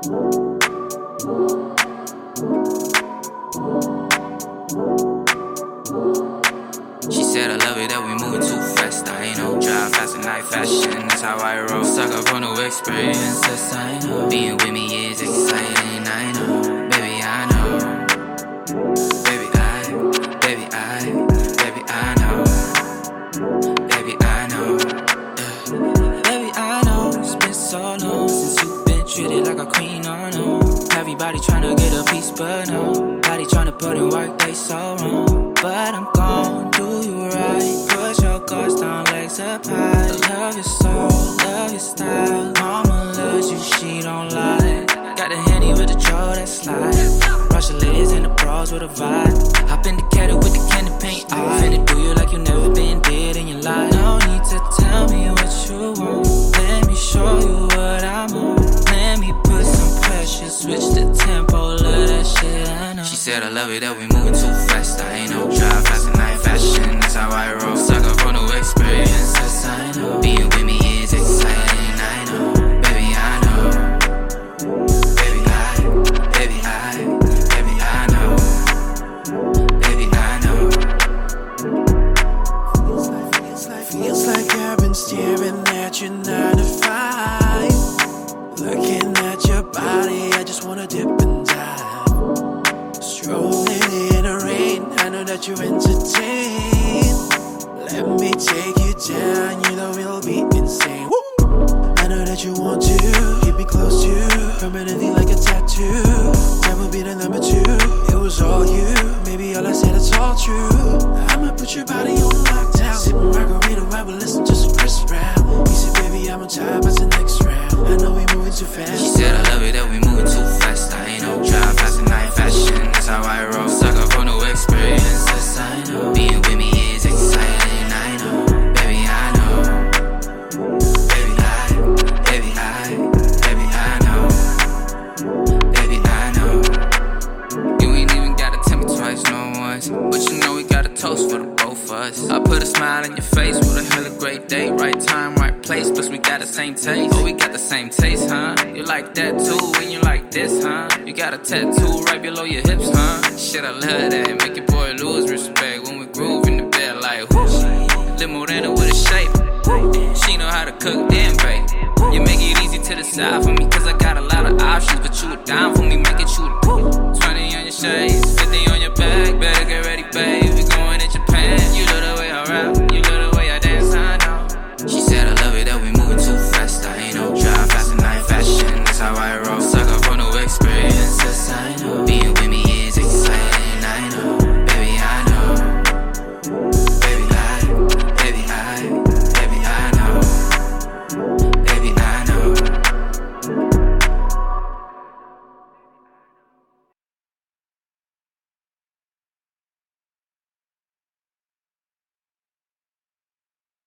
She said I love it that we moving too fast. I ain't no drive fast and night fashion. That's how I roll. Suck up on new experiences. I know being with me is exciting. I know, Everybody tryna get a piece, but no. nobody tryna put in work. They so wrong. But I'm gon' do you right. Put your guards down, legs up high. Love your soul, love your style. Mama loves you, she don't lie. Got the handy with the draw that slide. Brush the ladies and the bras with a vibe. Hop in the kettle with the candy paint. I finna do you like you never been dead in your life. No need to tell me what you want. Let me show you switch the tempo, love that shit. I know. She said I love it that we moving too fast. I ain't no drive fast and night fashion. That's how I roll. Sucker for new experiences. I know being with me is exciting. I know, baby, I know. Baby, I, baby, I, baby, I know. Baby, I know. Feels like feels like I've been staring at you nine to five. Looking at your body, I just wanna dip and dive. Strolling in the rain, I know that you're entertained. Let me take you down, you know it'll be insane. Woo! I know that you want to keep me close to permanently like a tattoo. That will be the number two. It was all you, maybe all I said it's all true. I'ma put your body on lockdown. Sipping margarita while we listen to some Chris Brown. He said, baby, I'm on time, it's the next round. I know we moving too fast. You know we got a toast for the both of us. I put a smile in your face with a hella great day. Right time, right place. Plus we got the same taste. Oh, we got the same taste, huh? You like that too when you like this, huh? You got a tattoo right below your hips, huh? Shit, I love that. Make your boy lose respect when we groove in the bed like whoosh. Lil Morena with a shape. She know how to cook, damn babe. You make it easy to decide for me, cause I got a lot of options. But you were down